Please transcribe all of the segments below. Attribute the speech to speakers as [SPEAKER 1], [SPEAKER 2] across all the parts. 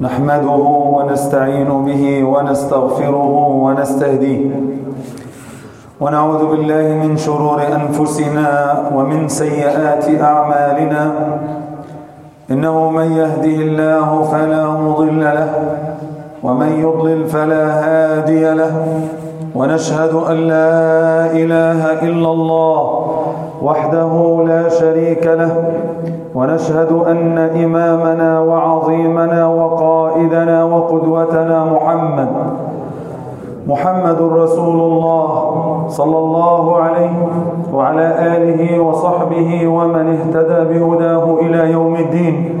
[SPEAKER 1] نحمده ونستعين به ونستغفره ونستهديه. ونعوذ بالله من شرور أنفسنا ومن سيئات أعمالنا. إنه من يهده الله فلا مضل له ومن يضلل فلا هادي له. ونشهد أن لا إله إلا الله وحده لا شريك له ونشهد أن إمامنا وعظيمنا وقائدنا وقدوتنا محمد محمد رسول الله صلى الله عليه وعلى آله وصحبه ومن اهتدى بهداه إلى يوم الدين.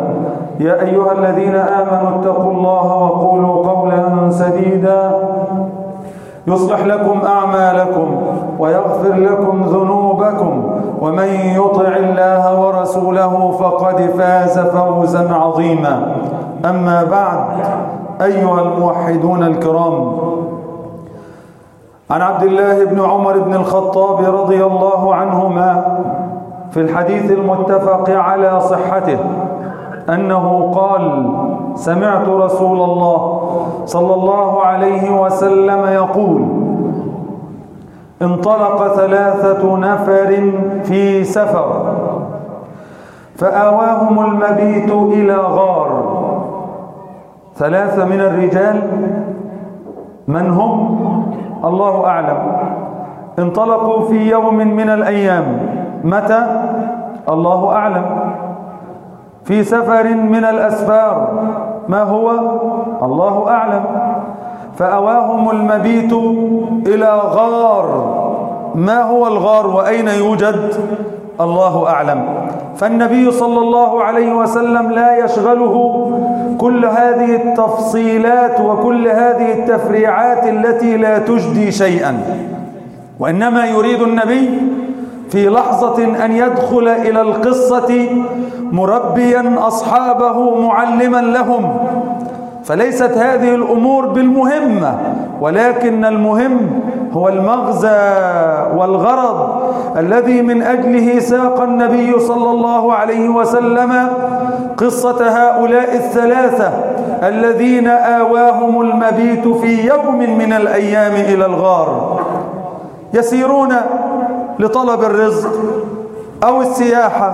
[SPEAKER 1] يا أيها الذين آمنوا اتقوا الله وقولوا قولا سديدا. يصلح لكم أعمالكم ويغفر لكم ذنوبكم. ومن يطع الله ورسوله فقد فاز فوزا عظيما. أما بعد أيها الموحدون الكرام عن عبد الله بن عمر بن الخطاب رضي الله عنهما في الحديث المتفق على صحته. أنه قال سمعت رسول الله صلى الله عليه وسلم يقول انطلق ثلاثة نفر في سفر فآواهم المبيت إلى غار. ثلاثة من الرجال؟ من هم؟ الله أعلم. انطلقوا في يوم من الأيام. متى؟ الله أعلم. في سفر من الأسفار. ما هو؟ الله أعلم. فأواهم المبيت إلى غار. ما هو الغار وأين يوجد؟ الله أعلم. فالنبي صلى الله عليه وسلم لا يشغله كل هذه التفصيلات وكل هذه التفريعات التي لا تجدي شيئا. وإنما يريد النبي في لحظة أن يدخل إلى القصة مربيا أصحابه معلما لهم. فليست هذه الأمور بالمهمة ولكن المهم هو المغزى والغرض الذي من أجله ساق النبي صلى الله عليه وسلم قصة هؤلاء الثلاثة الذين آواهم المبيت في يوم من الأيام إلى الغار. يسيرون لطلب الرزق أو السياحة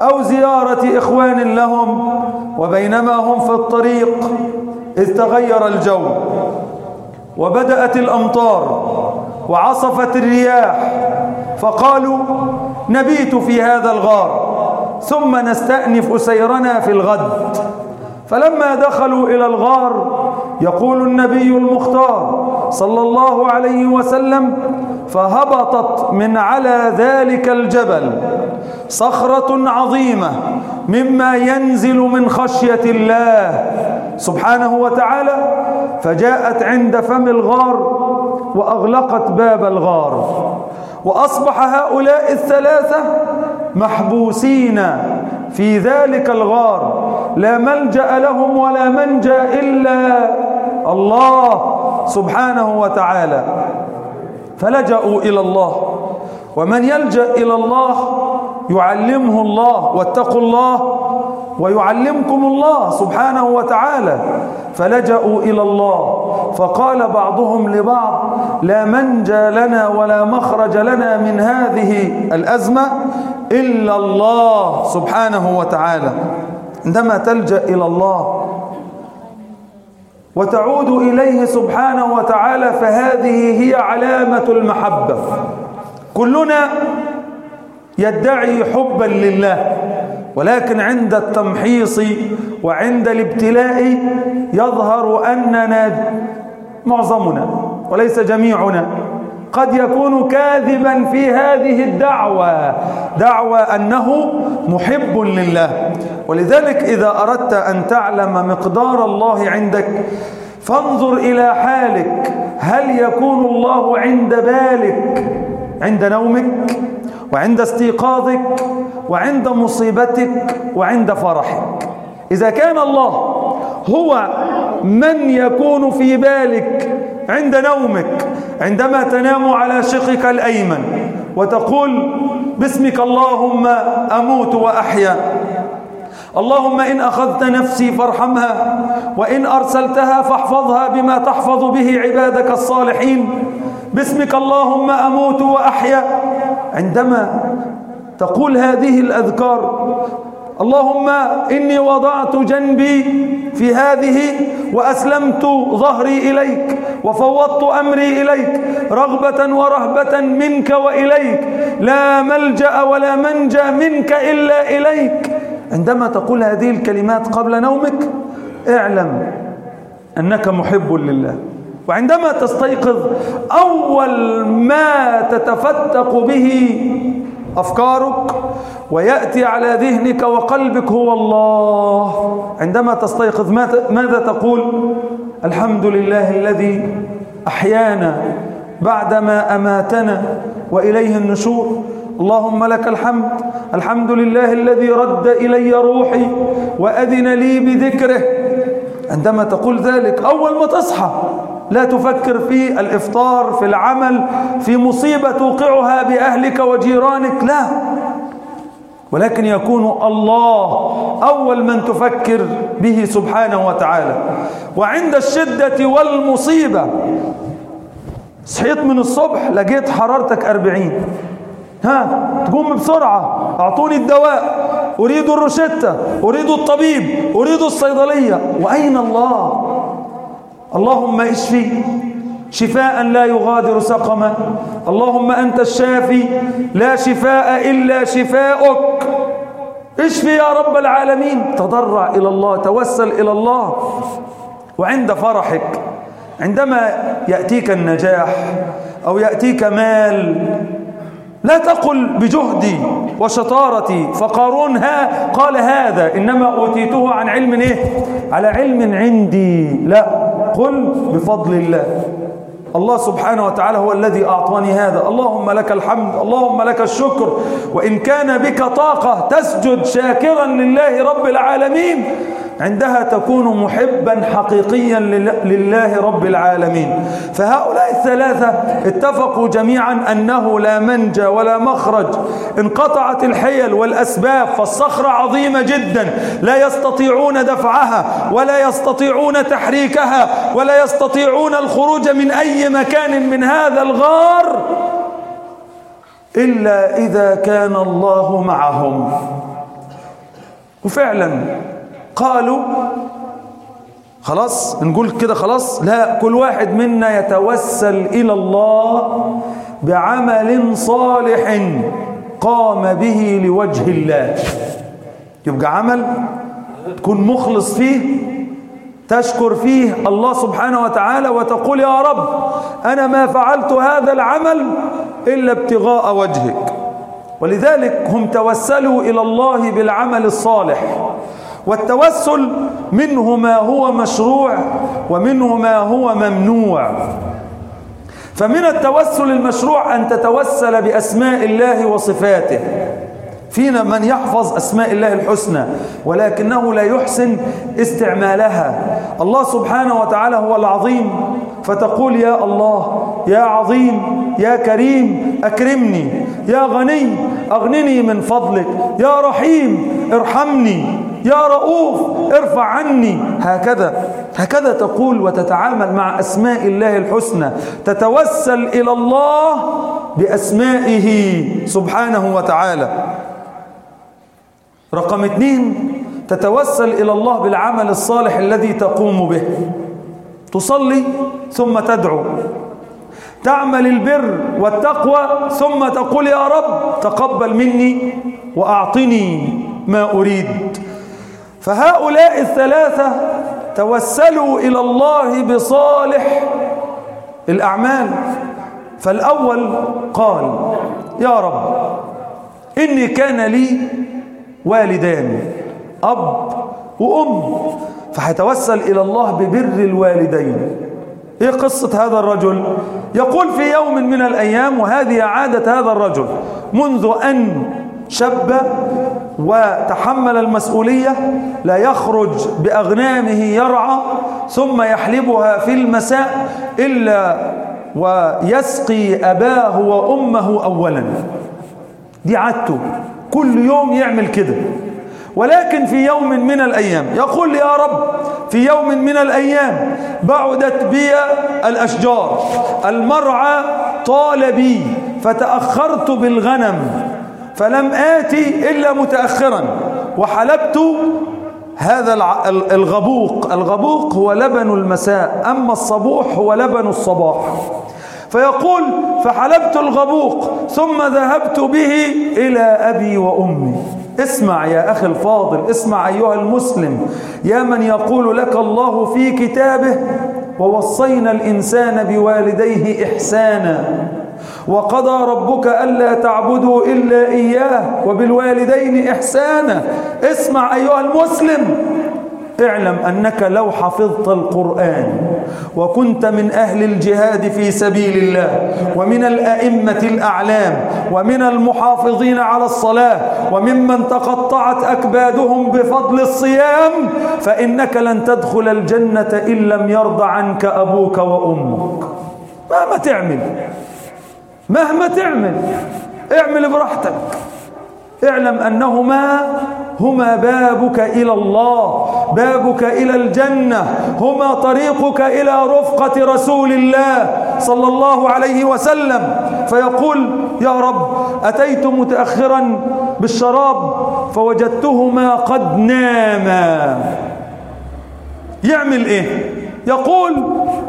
[SPEAKER 1] أو زيارة إخوان لهم وبينما هم في الطريق إذ تغير الجو وبدأت الأمطار وعصفت الرياح فقالوا نبيت في هذا الغار ثم نستأنف سيرنا في الغد. فلما دخلوا إلى الغار يقول النبي المختار صلى الله عليه وسلم فهبطت من على ذلك الجبل صخرة عظيمة مما ينزل من خشية الله سبحانه وتعالى فجاءت عند فم الغار وأغلقت باب الغار وأصبح هؤلاء الثلاثة محبوسين في ذلك الغار لا ملجأ لهم ولا منجأ إلا الله سبحانه وتعالى فلجأوا إلى الله. ومن يلجأ إلى الله يعلمه الله واتقوا الله ويعلمكم الله سبحانه وتعالى. فلجأوا إلى الله. فقال بعضهم لبعض لا منجى لنا ولا مخرج لنا من هذه الأزمة إلا الله سبحانه وتعالى. عندما تلجأ إلى الله وتعود إليه سبحانه وتعالى فهذه هي علامة المحبة. كلنا يدعي حبا لله ولكن عند التمحيص وعند الابتلاء يظهر أننا معظمنا وليس جميعنا. قد يكون كاذبا في هذه الدعوة. دعوى أنه محب لله. ولذلك إذا أردت أن تعلم مقدار الله عندك فانظر إلى حالك. هل يكون الله عند بالك عند نومك وعند استيقاظك وعند مصيبتك وعند فرحك. إذا كان الله هو من يكون في بالك عند نومك عندما تنام على شقك الأيمن وتقول باسمك اللهم أموت وأحيا. اللهم إن أخذت نفسي فارحمها وإن أرسلتها فاحفظها بما تحفظ به عبادك الصالحين. باسمك اللهم أموت وأحيا. عندما تقول هذه الأذكار اللهم إني وضعت جنبي في هذه وأسلمت ظهري إليك وفوضت أمري إليك رغبة ورهبة منك وإليك لا ملجأ ولا منجأ منك إلا إليك عندما تقول هذه الكلمات قبل نومك اعلم أنك محب لله. وعندما تستيقظ أول ما تتفتق به أفكارك ويأتي على ذهنك وقلبك هو الله. عندما تستيقظ ماذا تقول؟ الحمد لله الذي أحيانا بعدما أماتنا وإليه النشور. اللهم لك الحمد. الحمد لله الذي رد إلي روحي وأذن لي بذكره. عندما تقول ذلك أول ما تصحى لا تفكر في الإفطار في العمل في مصيبة توقعها بأهلك وجيرانك لا. ولكن يكون الله أول من تفكر به سبحانه وتعالى. وعند الشدة والمصيبة صحيت من الصبح لقيت حرارتك أربعين. ها تقوم بسرعة. أعطوني الدواء. أريد الروشتة. أريد الطبيب. أريد الصيدلية. وأين الله؟ اللهم اشفي شفاء لا يغادر سقما. اللهم أنت الشافي لا شفاء إلا شفاءك اشف يا رب العالمين. تضرع إلى الله توسل إلى الله. وعند فرحك عندما يأتيك النجاح أو يأتيك مال لا تقل بجهدي وشطارتي. فقارون ها قال هذا إنما أوتيته عن علم إيه؟ على علم عندي. لا قل بفضل الله. الله سبحانه وتعالى هو الذي أعطاني هذا. اللهم لك الحمد اللهم لك الشكر. وإن كان بك طاقة تسجد شاكرا لله رب العالمين. عندها تكون محبا حقيقيا لله رب العالمين. فهؤلاء الثلاثة اتفقوا جميعا أنه لا منجى ولا مخرج. انقطعت الحيل والأسباب فالصخرة عظيمة جدا. لا يستطيعون دفعها ولا يستطيعون تحريكها ولا يستطيعون الخروج من أي مكان من هذا الغار إلا إذا كان الله معهم. وفعلا قالوا خلاص نقول كده خلاص. لا كل واحد منا يتوسل إلى الله بعمل صالح قام به لوجه الله. يبقى عمل تكون مخلص فيه تشكر فيه الله سبحانه وتعالى وتقول يا رب أنا ما فعلت هذا العمل إلا ابتغاء وجهك. ولذلك هم توسلوا إلى الله بالعمل الصالح. والتوسل منه ما هو مشروع ومنه ما هو ممنوع. فمن التوسل المشروع أن تتوسل بأسماء الله وصفاته. فينا من يحفظ أسماء الله الحسنى ولكنه لا يحسن استعمالها. الله سبحانه وتعالى هو العظيم. فتقول يا الله يا عظيم يا كريم أكرمني. يا غني أغنني من فضلك. يا رحيم ارحمني. يا رؤوف ارفع عني. هكذا هكذا تقول وتتعامل مع أسماء الله الحسنى. تتوسل إلى الله بأسمائه سبحانه وتعالى. رقم اثنين تتوسل إلى الله بالعمل الصالح الذي تقوم به. تصلي ثم تدعو. تعمل البر والتقوى ثم تقول يا رب تقبل مني وأعطني ما أريد. فهؤلاء الثلاثة توسلوا إلى الله بصالح الأعمال. فالأول قال يا رب إني كان لي والدان أب وأم فحتوسل إلى الله ببر الوالدين. إيه قصة هذا الرجل؟ يقول في يوم من الأيام وهذه عادة هذا الرجل منذ أن شب وتحمل المسؤولية لا يخرج بأغنامه يرعى ثم يحلبها في المساء إلا ويسقي أباه وأمه أولا. دي عادته كل يوم يعمل كده ولكن في يوم من الأيام يقول يا رب في يوم من الأيام بعدت بي الأشجار المرعى طال بي فتأخرت بالغنم. فلم آتي إلا متأخرا. وحلبت هذا الغبوق. الغبوق هو لبن المساء. أما الصبوح هو لبن الصباح. فيقول فحلبت الغبوق ثم ذهبت به إلى أبي وأمي. اسمع يا أخي الفاضل اسمع أيها المسلم. يا من يقول لك الله في كتابه ووصينا الإنسان بوالديه إحسانا. وقضى ربك ألا تعبدوا إلا إياه وبالوالدين إحسانا. اسمع أيها المسلم. اعلم أنك لو حفظت القرآن وكنت من أهل الجهاد في سبيل الله ومن الأئمة الأعلام ومن المحافظين على الصلاة وممن تقطعت أكبادهم بفضل الصيام فإنك لن تدخل الجنة إن لم يرضى عنك أبوك وأمك. ما ما تعمل. مهما تعمل اعمل براحتك. اعلم أنهما هما بابك إلى الله بابك إلى الجنة هما طريقك إلى رفقة رسول الله صلى الله عليه وسلم. فيقول يا رب أتيت متأخرا بالشراب فوجدتهما قد ناما. يعمل إيه؟ يقول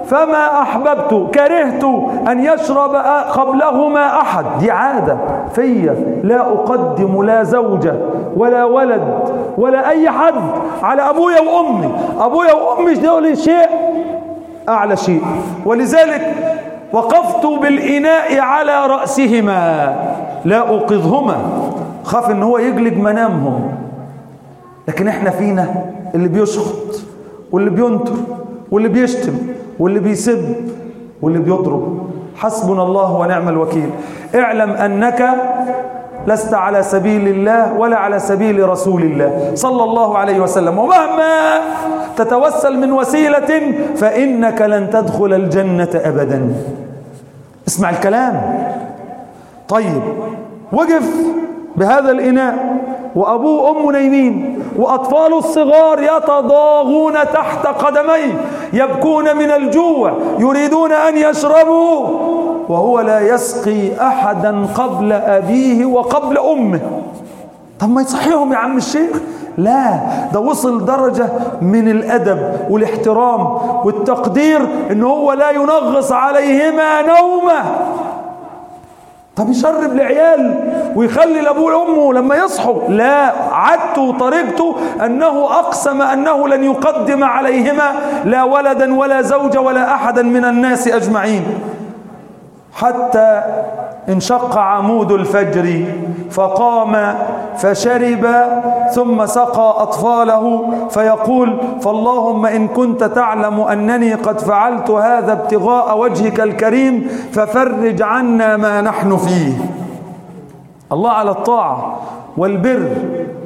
[SPEAKER 1] فما أحببت كرهت أن يشرب قبلهما أحد. دي عادة فيا. لا أقدم لا زوجة ولا ولد ولا أي حد على أبويا وأمي. أبويا وأمي دول شيء أعلى شيء. ولذلك وقفت بالإناء على رأسهما. لا أوقظهما. خاف إن هو يجلد منامهم. لكن إحنا فينا اللي بيشخط واللي بينتر واللي بيشتم واللي بيسب واللي بيضرب حسبنا الله ونعم الوكيل. اعلم أنك لست على سبيل الله ولا على سبيل رسول الله. صلى الله عليه وسلم. ومهما تتوسل من وسيلة فإنك لن تدخل الجنة أبدا. اسمع الكلام. طيب وقف بهذا الإناء. وأبو أم نيمين وأطفال الصغار يتضاغون تحت قدميه يبكون من الجوع يريدون أن يشربوا وهو لا يسقي أحدا قبل أبيه وقبل أمه. طب ما يصحيهم يا عم الشيخ؟ لا ده وصل درجة من الأدب والاحترام والتقدير إن هو لا ينغص عليهما نومه. طب يشرب لعيال ويخلي لابوه لأمه لما يصحوا لا عادته وطريقته أنه أقسم أنه لن يقدم عليهما لا ولدا ولا زوج ولا أحدا من الناس أجمعين. حتى انشق عمود الفجر فقام فشرب ثم سقى أطفاله فيقول فاللهم إن كنت تعلم أنني قد فعلت هذا ابتغاء وجهك الكريم ففرج عنا ما نحن فيه. الله على الطاعة والبر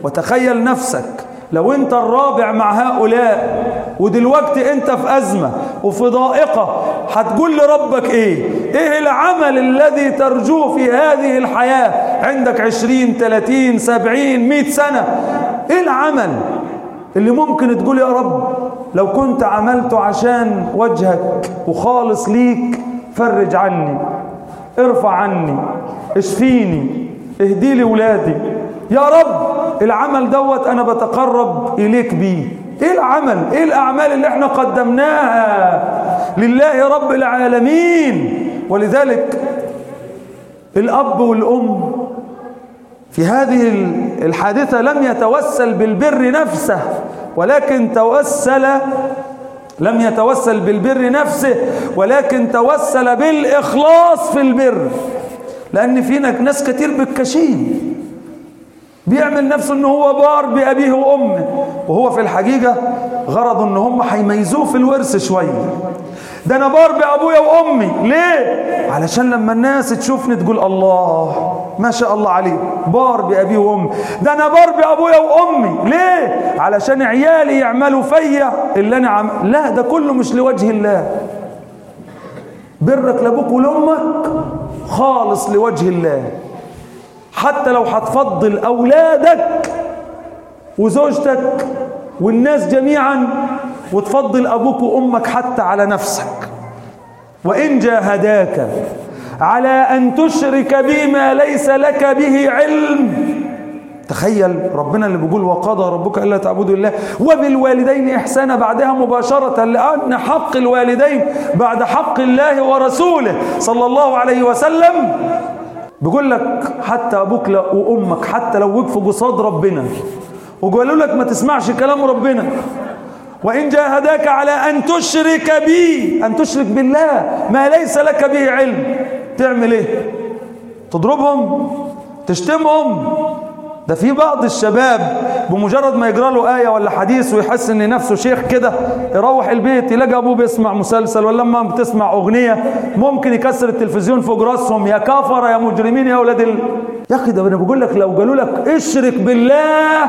[SPEAKER 1] وتخيل نفسك لو أنت الرابع مع هؤلاء ودلوقتي أنت في أزمة وفي ضائقة هتقول لربك إيه؟ إيه العمل الذي ترجوه في هذه الحياة؟ عندك عشرين تلاتين سبعين مئة سنة. إيه العمل اللي ممكن تقول يا رب لو كنت عملته عشان وجهك وخالص ليك فرج عني ارفع عني اشفيني اهدي لي ولادي. يا رب العمل دوت أنا بتقرب إليك بيه. إيه العمل؟ إيه الأعمال اللي إحنا قدمناها لله رب العالمين؟ ولذلك الأب والأم في هذه الحادثة لم يتوسل بالبر نفسه ولكن توسل لم يتوسل بالبر نفسه ولكن توسل بالإخلاص في البر. لأن فينا ناس كتير بالكشين. بيعمل نفسه ان هو بار بأبيه وأمه. وهو في الحقيقة غرضه إن هم هيميزوه في الورث شوية ده أنا بار بأبويا وأمي. ليه؟ علشان لما الناس تشوفني تقول الله. ما شاء الله عليه بار بأبي وأمي ده أنا بار بأبويا وأمي ليه؟ علشان عيالي يعملوا فيا اللي أنا عم... لا ده كله مش لوجه الله برك لأبوك ولأمك خالص لوجه الله حتى لو هتفضل أولادك وزوجتك والناس جميعا وتفضل أبوك وأمك حتى على نفسك وإن جاهداك على أن تشرك بما ليس لك به علم. تخيل ربنا اللي بيقول وقضى ربك ألا تعبدوا الله. وبالوالدين إحسانا بعدها مباشرة لأن حق الوالدين بعد حق الله ورسوله. صلى الله عليه وسلم بيقول لك حتى أبوك وأمك حتى لو وقفوا قصاد ربنا. وقالوا لك ما تسمعش كلام ربنا. وإن جاهداك على أن تشرك بي أن تشرك بالله ما ليس لك به علم. تعمل إيه تضربهم تشتمهم. ده في بعض الشباب بمجرد ما يجرى له آية ولا حديث ويحس إن نفسه شيخ كده يروح البيت يلاقي أبوه بيسمع مسلسل ولا لما بتسمع أغنية ممكن يكسر التلفزيون فوق رأسهم. يا كفرة يا مجرمين يا أولاد ال... يا أخي ده أنا بقول لك لو قالوا لك اشرك بالله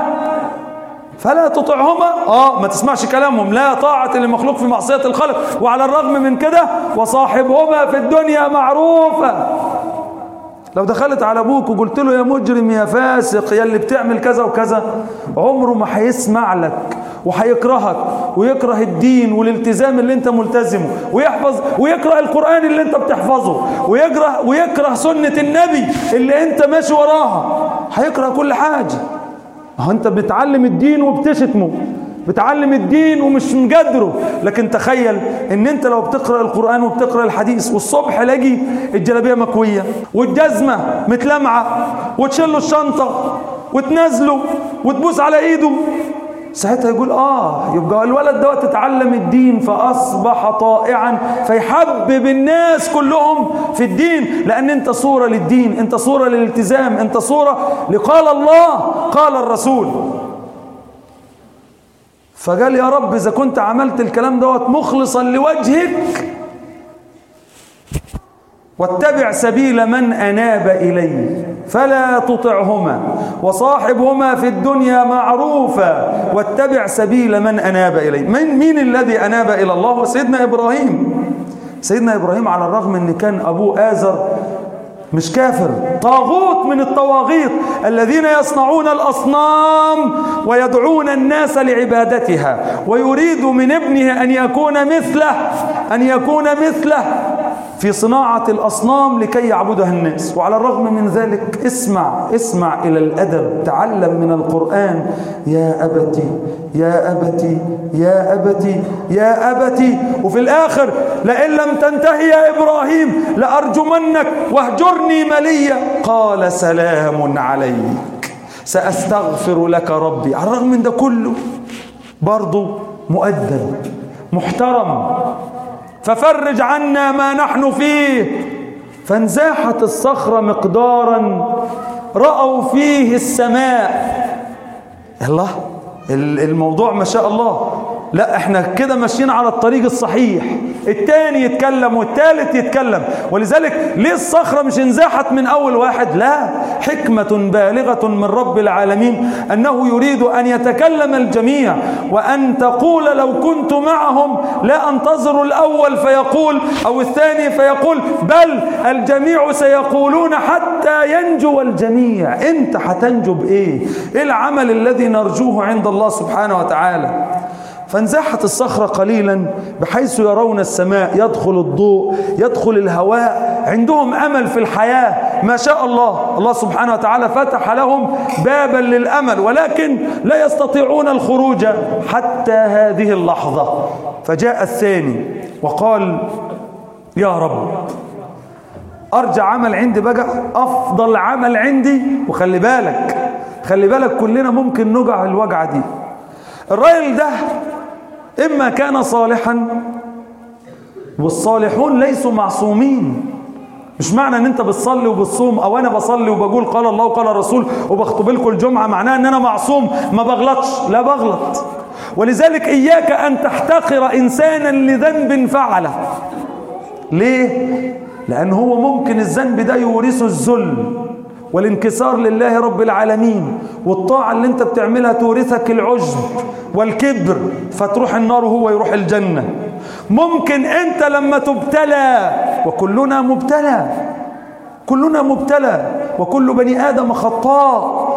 [SPEAKER 1] فلا تطعهما. آه ما تسمعش كلامهم. لا طاعة لمخلوق في معصية الخلق. وعلى الرغم من كده وصاحبهما في الدنيا معروفة. لو دخلت على أبوك وقلت له يا مجرم يا فاسق يا اللي بتعمل كذا وكذا عمره ما هيسمع لك وهيكرهك ويكره الدين والالتزام اللي انت ملتزمه ويحفظ ويكره القرآن اللي انت بتحفظه ويكره ويكره سنة النبي اللي انت ماشي وراها. هيكره كل حاجة. أهو أنت بتعلم الدين وبتشتمه. بتعلم الدين ومش مقدره. لكن تخيل إن أنت لو بتقرأ القرآن وبتقرأ الحديث والصبح لاجي الجلابية مكوية والجزمة متلمعة وتشيل الشنطة وتنزله وتبوس على إيده. ساعتها يقول آه يبقى الولد دوت اتعلم الدين فأصبح طائعا فيحبب الناس كلهم في الدين. لأن أنت صورة للدين أنت صورة للالتزام أنت صورة لقال الله قال الرسول. فقال يا رب إذا كنت عملت الكلام دوت مخلصا لوجهك واتبع سبيل من أناب الي فلا تطعهما وصاحبهما في الدنيا معروفا واتبع سبيل من أناب إليه. من مين الذي أناب إلى الله؟ سيدنا إبراهيم. سيدنا إبراهيم على الرغم أن كان أبوه آزر مش كافر. طاغوت من الطواغيط الذين يصنعون الأصنام ويدعون الناس لعبادتها ويريد من ابنه أن يكون مثله أن يكون مثله. في صناعة الأصنام لكي يعبدها الناس. وعلى الرغم من ذلك اسمع اسمع إلى الأدب. تعلم من القرآن. يا أبتي يا أبتي يا أبتي يا أبتي. وفي الآخر لئن لم تنتهي يا إبراهيم لأرجمنك. واهجرني مليا. قال سلام عليك. سأستغفر لك ربي. على الرغم من ده كله برضه مؤدب محترم. ففرج عنا ما نحن فيه. فانزاحت الصخرة مقدارا رأوا فيه السماء. الله الموضوع ما شاء الله. لا إحنا كده ماشيين على الطريق الصحيح. التاني يتكلم والتالت يتكلم. ولذلك ليه الصخرة مش انزاحت من أول واحد؟ لا. حكمة بالغة من رب العالمين أنه يريد أن يتكلم الجميع. وأن تقول لو كنت معهم لا أنتظر الأول فيقول أو الثاني فيقول بل الجميع سيقولون حتى ينجو الجميع. انت هتنجو بإيه؟ إيه العمل الذي نرجوه عند الله سبحانه وتعالى؟ فانزاحت الصخرة قليلا بحيث يرون السماء يدخل الضوء يدخل الهواء. عندهم أمل في الحياة. ما شاء الله. الله سبحانه وتعالى فتح لهم بابا للأمل ولكن لا يستطيعون الخروج حتى هذه اللحظة. فجاء الثاني وقال يا رب أرجع عمل عندي بقى. أفضل عمل عندي. وخلي بالك خلي بالك كلنا ممكن نجع الوجعة دي. الراجل ده إما كان صالحا والصالحون ليسوا معصومين. مش معنى إن أنت بتصلي وبتصوم أو أنا بصلي وبقول قال الله وقال الرسول وبخطب لكم الجمعة معناه إن أنا معصوم. ما بغلطش. لا بغلط. ولذلك إياك أن تحتقر إنسانا لذنب فعله. ليه؟ لأن هو ممكن الذنب ده يورثه الذل. والانكسار لله رب العالمين والطاعة اللي انت بتعملها تورثك العجب والكبر فتروح النار وهو يروح الجنة. ممكن انت لما تبتلى وكلنا مبتلى كلنا مبتلى وكل بني آدم خطاء.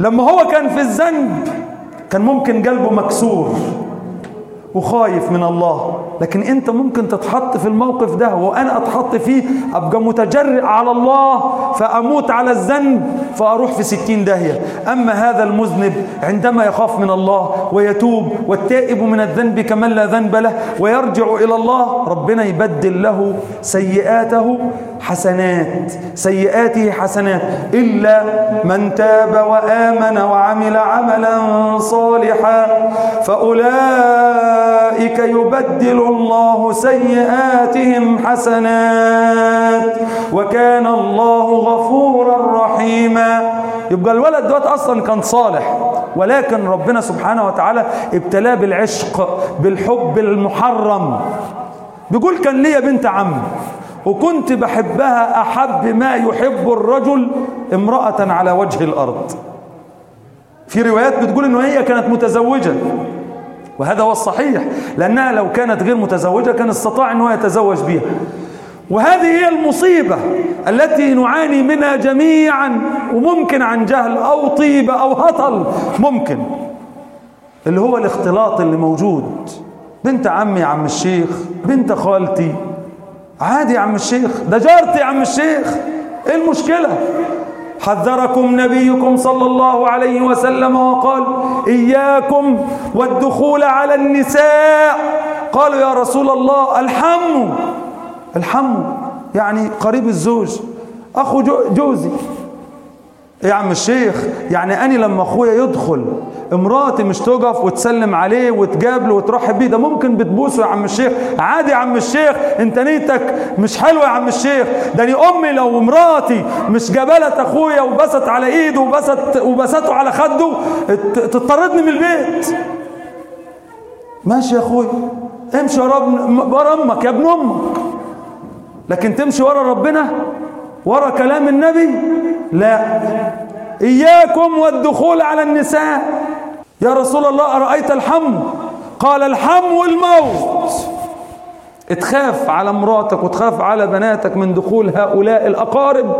[SPEAKER 1] لما هو كان في الذنب كان ممكن قلبه مكسور وخايف من الله. لكن انت ممكن تتحط في الموقف ده وأنا أتحط فيه أبقى متجرئ على الله فأموت على الذنب فأروح في ستين داهية. أما هذا المذنب عندما يخاف من الله ويتوب والتائب من الذنب كمن لا ذنب له ويرجع إلى الله ربنا يبدل له سيئاته حسنات سيئاته حسنات إلا من تاب وآمن وعمل عملا صالحا فأولئك يبدل الله سيئاتهم حسنات وكان الله غفورا رحيما. يبقى الولد دوت أصلا كان صالح ولكن ربنا سبحانه وتعالى ابتلاه بالعشق بالحب المحرم. بيقول كان ليا بنت عم. وكنت بحبها أحب ما يحب الرجل امرأة على وجه الأرض. في روايات بتقول أنه هي كانت متزوجة وهذا هو الصحيح لأنها لو كانت غير متزوجة كان استطاع أنه هو يتزوج بها. وهذه هي المصيبة التي نعاني منها جميعا وممكن عن جهل أو طيبة أو هطل ممكن. اللي هو الاختلاط اللي موجود. بنت عمي عم الشيخ بنت خالتي. عادي يا عم الشيخ ده جارتي يا عم الشيخ. إيه المشكلة؟ حذركم نبيكم صلى الله عليه وسلم وقال إياكم والدخول على النساء. قالوا يا رسول الله الحم. الحم يعني قريب الزوج. أخو جوزي. يا عم الشيخ يعني أنا لما أخويا يدخل مراتي مش تقف وتسلم عليه وتقابله وترحب بيه ده ممكن بتبوسه يا عم الشيخ. عادي يا عم الشيخ أنت نيتك مش حلوة يا عم الشيخ. ده اني أمي لو مراتي مش جبلت أخويا وبست على إيده وبست وبسته على خده تطردني من البيت. ماشي يا اخويا امشي ورا ورا أمك يا ابن أمك. لكن تمشي ورا ربنا ورا كلام النبي لا. إياكم والدخول على النساء. يا رسول الله أرأيت الحم قال الحم والموت. تخاف على مراتك وتخاف على بناتك من دخول هؤلاء الأقارب.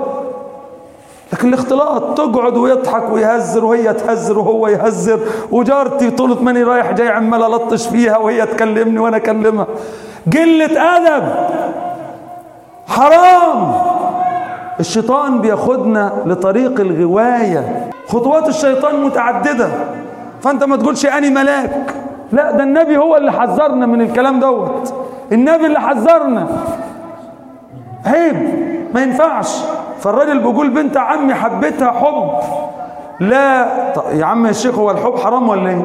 [SPEAKER 1] لكن الاختلاط تقعد ويضحك ويهزر وهي تهزر وهو يهزر. وجارتي طولت ماني رايح جاي عمال ألطش فيها وهي تكلمني وأنا أكلمها. قلة أدب. حرام. الشيطان بياخدنا لطريق الغواية. خطوات الشيطان متعددة. فأنت ما تقولش أني ملاك. لا ده النبي هو اللي حذرنا من الكلام دوت. النبي اللي حذرنا. عيب ما ينفعش. فالراجل بيقول بنت عمي حبيتها حب. لا يا عم الشيخ هو الحب حرام ولا إيه؟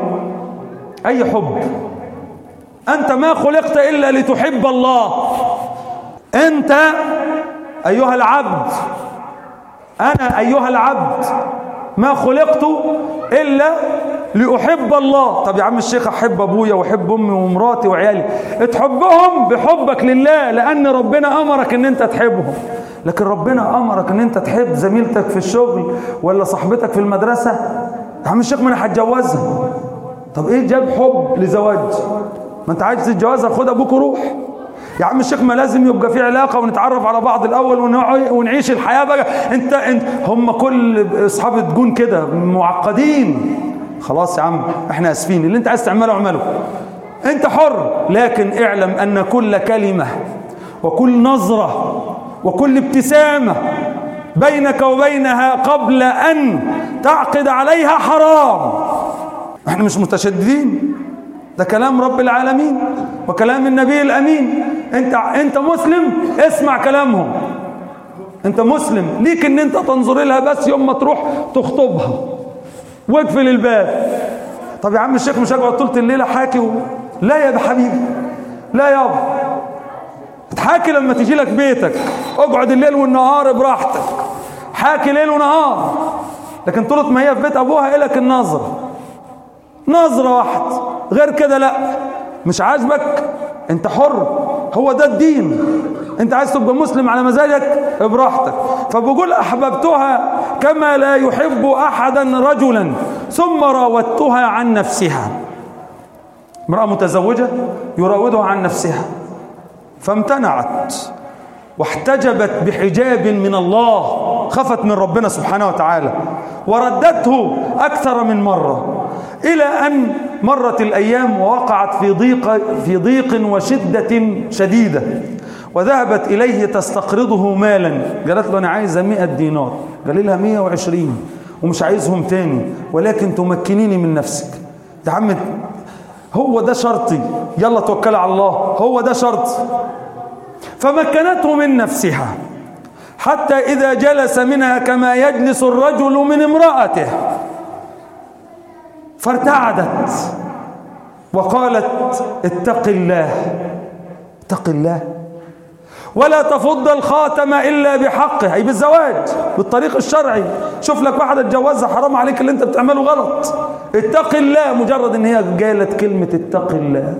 [SPEAKER 1] أي حب؟ أنت ما خلقت إلا لتحب الله. أنت أيها العبد أنا أيها العبد ما خلقت إلا لأحب الله. طب يا عم الشيخ أحب أبويا وأحب أمي ومراتي وعيالي. تحبهم بحبك لله لأن ربنا أمرك أن أنت تحبهم. لكن ربنا أمرك أن أنت تحب زميلتك في الشغل ولا صاحبتك في المدرسة. يا عم الشيخ ما أنا هتجوزها. طب إيه جاب حب لزواج؟ ما أنت عايز تتجوزها خد أبوك وروح. يا عم الشيخ ما لازم يبقى في علاقة ونتعرف على بعض الأول ونعيش الحياة بقى. انت انت هم كل أصحاب الجون كده معقدين. خلاص يا عم إحنا آسفين. اللي انت عايز تعمله اعمله. انت حر لكن اعلم أن كل كلمة وكل نظرة وكل ابتسامة بينك وبينها قبل أن تعقد عليها حرام. إحنا مش متشددين. ده كلام رب العالمين وكلام النبي الأمين. انت انت مسلم اسمع كلامهم. انت مسلم ليك ان انت تنظر لها بس يوم ما تروح تخطبها. واقفل الباب. طب يا عم الشيخ مش هقعد طول الليلة حاكي و... لا يا حبيبي لا يابا حاكي لما تجي لك بيتك. اقعد الليل والنهار براحتك. حاكي ليل ونهار. لكن طولت ما هي في بيت أبوها الك النظرة. نظرة واحدة. غير كده لا. مش عاجبك؟ انت حر. هو ده الدين. انت عايز تبقى مسلم على مزاجك؟ طيب براحتك فبقول أحببتها كما لا يحب أحدا رجلا ثم راودتها عن نفسها. امرأة متزوجة يراودها عن نفسها. فامتنعت واحتجبت بحجاب من الله خفت من ربنا سبحانه وتعالى وردته أكثر من مرة إلى أن مرت الأيام ووقعت في ضيق, في ضيق وشدة شديدة وذهبت إليه تستقرضه مالا. قالت له أنا عايزة 100 دينار. قال لها 120 ومش عايزهم تاني. ولكن تمكنيني من نفسك. يا عم هو ده شرطي. يلا توكل على الله هو ده شرطي فمكنته من نفسها حتى إذا جلس منها كما يجلس الرجل من امرأته. فارتعدت وقالت اتق الله اتق الله. ولا تفض الخاتم إلا بحقه أي بالزواج بالطريق الشرعي. شوف لك واحدة اتجوزها حرام عليك اللي انت بتعمله غلط. اتق الله مجرد إن هي قالت كلمة اتق الله.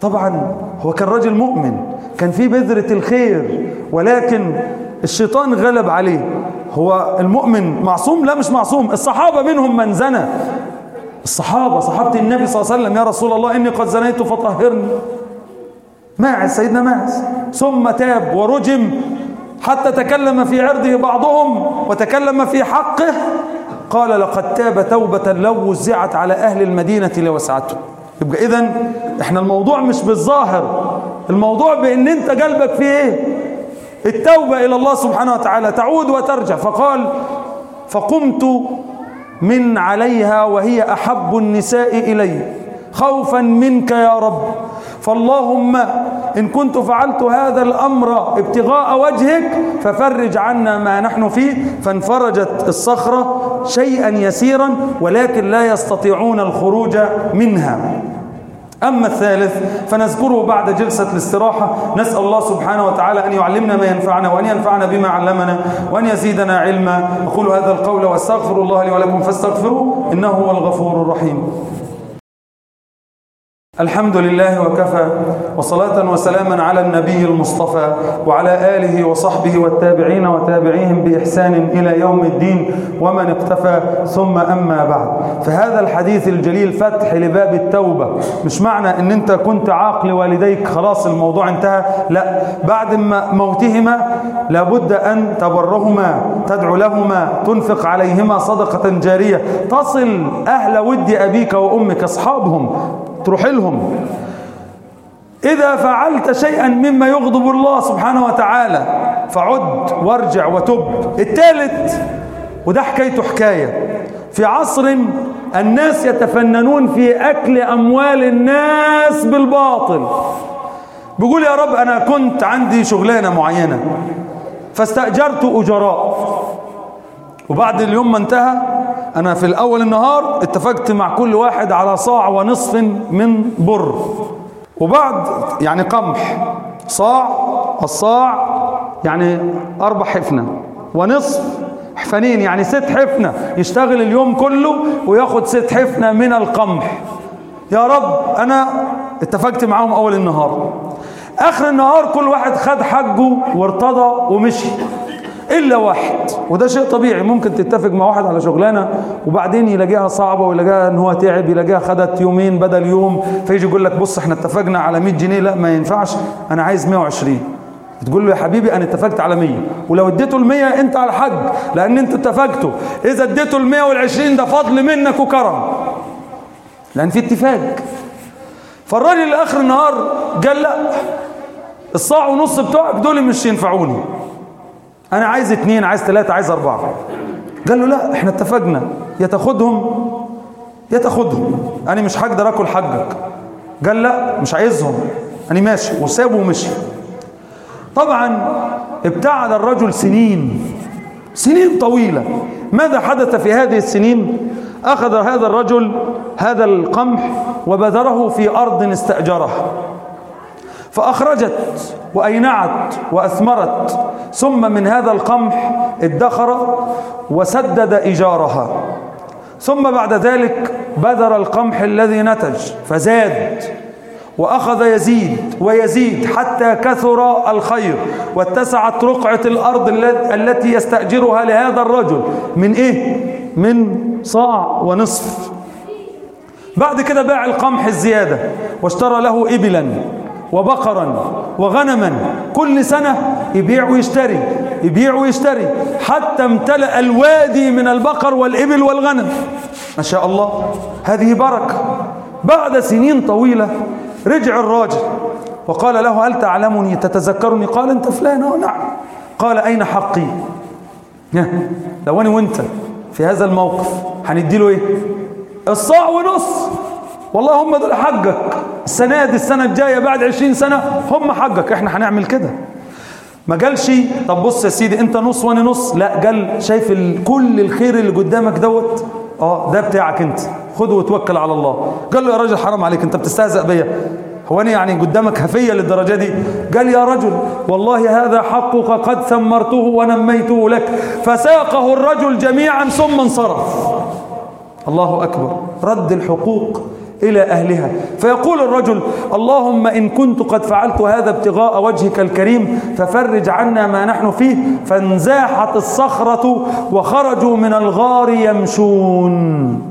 [SPEAKER 1] طبعا هو كان راجل مؤمن كان في بذرة الخير ولكن الشيطان غلب عليه. هو المؤمن معصوم؟ لا مش معصوم. الصحابة منهم من زنى. الصحابة صحابة النبي صلى الله عليه وسلم يا رسول الله إني قد زنيت فطهرني. ماعز سيدنا ماعز ثم تاب ورجم حتى تكلم في عرضه بعضهم وتكلم في حقه. قال لقد تاب توبة لو وزعت على أهل المدينة لوسعته. يبقى إذا إحنا الموضوع مش بالظاهر. الموضوع بأن أنت قلبك فيه إيه؟ التوبة إلى الله سبحانه وتعالى تعود وترجع. فقال فقمت من عليها وهي أحب النساء إلي. خوفا منك يا رب. فاللهم إن كنت فعلت هذا الأمر ابتغاء وجهك ففرج عنا ما نحن فيه. فانفرجت الصخرة شيئا يسيرا ولكن لا يستطيعون الخروج منها. أما الثالث فنذكره بعد جلسة الاستراحة. نسأل الله سبحانه وتعالى أن يعلمنا ما ينفعنا وأن ينفعنا بما علمنا وأن يزيدنا علما. أقول هذا القول وأستغفر الله لي ولكم فاستغفروه إنه هو الغفور الرحيم. الحمد لله وكفى وصلاة وسلاما على النبي المصطفى وعلى آله وصحبه والتابعين وتابعيهم بإحسان إلى يوم الدين ومن اقتفى ثم أما بعد. فهذا الحديث الجليل فتح لباب التوبة. مش معنى أن أنت كنت عاق لوالديك خلاص الموضوع انتهى؟ لا. بعد موتهما لابد أن تبرهما تدعو لهما تنفق عليهما صدقة جارية. تصل أهل ود أبيك وأمك أصحابهم. ترحلهم إذا فعلت شيئا مما يغضب الله سبحانه وتعالى فعد وارجع وتب. الثالث وده حكايته حكاية. في عصر الناس يتفننون في أكل أموال الناس بالباطل. بيقول يا رب أنا كنت عندي شغلانة معينة فاستأجرت أجراء. وبعد اليوم ما انتهى أنا في الأول النهار اتفقت مع كل واحد على صاع ونصف من بر. وبعد يعني قمح. صاع الصاع يعني أربع حفنة. ونصف حفنين يعني ست حفنة. يشتغل اليوم كله وياخد ست حفنة من القمح. يا رب أنا اتفقت معاهم أول النهار. آخر النهار كل واحد خد حقه وارتضى ومشي. إلا واحد. وده شيء طبيعي. ممكن تتفق مع واحد على شغلانة وبعدين يلاقيها صعبة ويلاقيها إن هو تعب يلاقيها خدت يومين بدل يوم فيجي يقول لك بص إحنا اتفقنا على 100 جنيه. لا ما ينفعش. أنا عايز 120 تقول له يا حبيبي أنا اتفقت على 100 ولو اديته ال 100 أنت على الحج لأن أنت اتفقته. إذا اديته ال 120 ده فضل منك وكرم. لأن في اتفاق. فالراجل اخر النهار قال لا الصاع ونص بتوعك دول مش ينفعوني. أنا عايز اتنين عايز ثلاثة عايز أربعة. قال له لا إحنا اتفقنا. يا تاخدهم يا تاخدهم أنا مش هقدر آكل حقك. قال لا مش عايزهم. أنا ماشي. وسابه ومشي. طبعا ابتعد الرجل سنين. سنين طويلة. ماذا حدث في هذه السنين؟ أخذ هذا الرجل هذا القمح وبذره في أرض استأجرها فأخرجت وأينعت وأثمرت. ثم من هذا القمح ادخر وسدد إيجارها. ثم بعد ذلك بذر القمح الذي نتج فزاد وأخذ يزيد ويزيد حتى كثر الخير. واتسعت رقعة الأرض التي يستأجرها لهذا الرجل. من إيه؟ من صاع ونصف. بعد كده باع القمح الزيادة واشترى له إبلا. وبقرا وغنما كل سنة يبيع ويشتري يبيع ويشتري حتى امتلأ الوادي من البقر والإبل والغنم. ما شاء الله هذه بركة. بعد سنين طويلة رجع الراجل وقال له هل تعلمني تتذكرني؟ قال أنت فلان. آه، نعم. قال أين حقي؟ لو أنا وأنت في هذا الموقف هنديله إيه؟ الصاع ونص. والله هم دول حقك. السنة دي السنة الجاية بعد 20 سنة هم حقك. إحنا هنعمل كده. ما قالش طب بص يا سيدي أنت نص وأنا نص. لا قال شايف كل الخير اللي قدامك دوت آه ده بتاعك أنت. خده وتوكل على الله. قال له يا راجل حرام عليك أنت بتستهزئ بيا. هو أنا يعني قدامك هفيه للدرجة دي؟ قال يا رجل والله هذا حقك قد ثمرته ونميته لك. فساقه الرجل جميعا ثم انصرف. الله أكبر. رد الحقوق. إلى أهلها. فيقول الرجل اللهم إن كنت قد فعلت هذا ابتغاء وجهك الكريم ففرج عنا ما نحن فيه. فانزاحت الصخرة وخرجوا من الغار يمشون.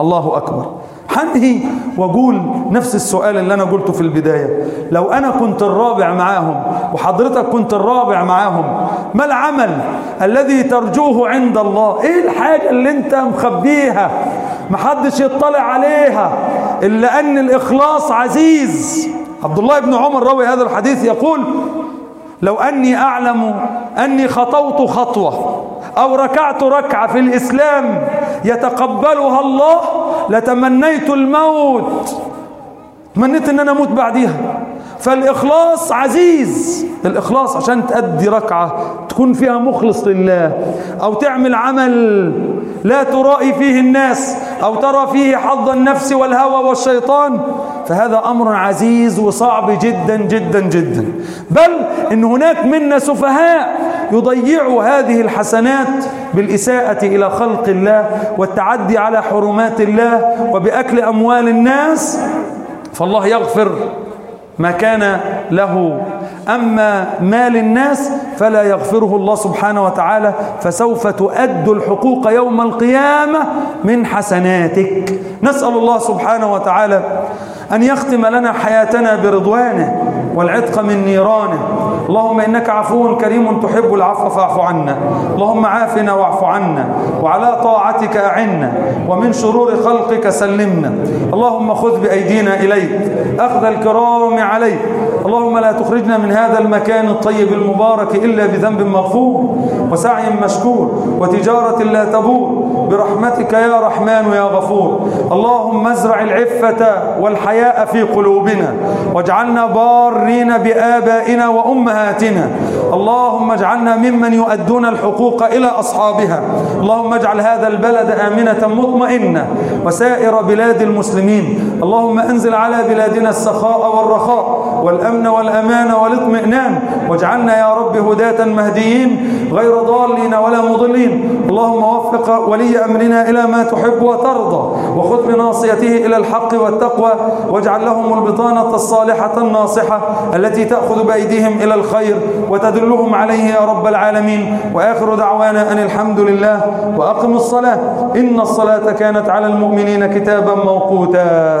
[SPEAKER 1] الله أكبر. حنهي وقول نفس السؤال اللي أنا قلته في البداية. لو أنا كنت الرابع معاهم وحضرتك كنت الرابع معاهم ما العمل الذي ترجوه عند الله؟ إيه الحاجة اللي أنت مخبيها؟ محدش يطلع عليها إلا أن الإخلاص عزيز. عبد الله بن عمر روي هذا الحديث يقول لو أني أعلم أني خطوت خطوة أو ركعت ركعة في الإسلام يتقبلها الله لتمنيت الموت. تمنيت أن أنا أموت بعديها. فالإخلاص عزيز. الإخلاص عشان تأدي ركعة تكون فيها مخلص لله أو تعمل عمل لا ترائي فيه الناس. أو ترى فيه حظ النفس والهوى والشيطان فهذا أمر عزيز وصعب جدا جدا جدا. بل إن هناك منا سفهاء يضيعوا هذه الحسنات بالإساءة إلى خلق الله والتعدي على حرمات الله وبأكل أموال الناس فالله يغفر ما كان له أما مال الناس فلا يغفره الله سبحانه وتعالى فسوف تؤد الحقوق يوم القيامة من حسناتك. نسأل الله سبحانه وتعالى أن يختم لنا حياتنا برضوانه والعتق من نيرانه. اللهم إنك عفو كريم تحب العفو فاعف عنا. اللهم عافنا واعف عنا. وعلى طاعتك أعنا. ومن شرور خلقك سلمنا. اللهم خذ بأيدينا إليك. أخذ الكرام عليك. اللهم لا تخرجنا من هذا المكان الطيب المبارك إلا بذنب مغفور وسعي مشكور وتجارة لا تبور. برحمتك يا رحمن يا غفور. اللهم ازرع العفة والحياء في قلوبنا. واجعلنا بار المقررين بآبائنا وأمهاتنا. اللهم اجعلنا ممن يؤدون الحقوق إلى أصحابها. اللهم اجعل هذا البلد آمنة مطمئنة. وسائر بلاد المسلمين. اللهم أنزل على بلادنا السخاء والرخاء. والأمن والأمان والاطمئنان. واجعلنا يا رب هداة مهديين غير ضالين ولا مضلين. اللهم وفق ولي أمرنا إلى ما تحب وترضى وخذ بناصيته إلى الحق والتقوى واجعل لهم البطانة الصالحة الناصحة التي تأخذ بأيديهم إلى الخير وتدلهم عليه يا رب العالمين. وآخر دعوانا أن الحمد لله وأقم الصلاة. إن الصلاة كانت على المؤمنين كتابا موقوتا.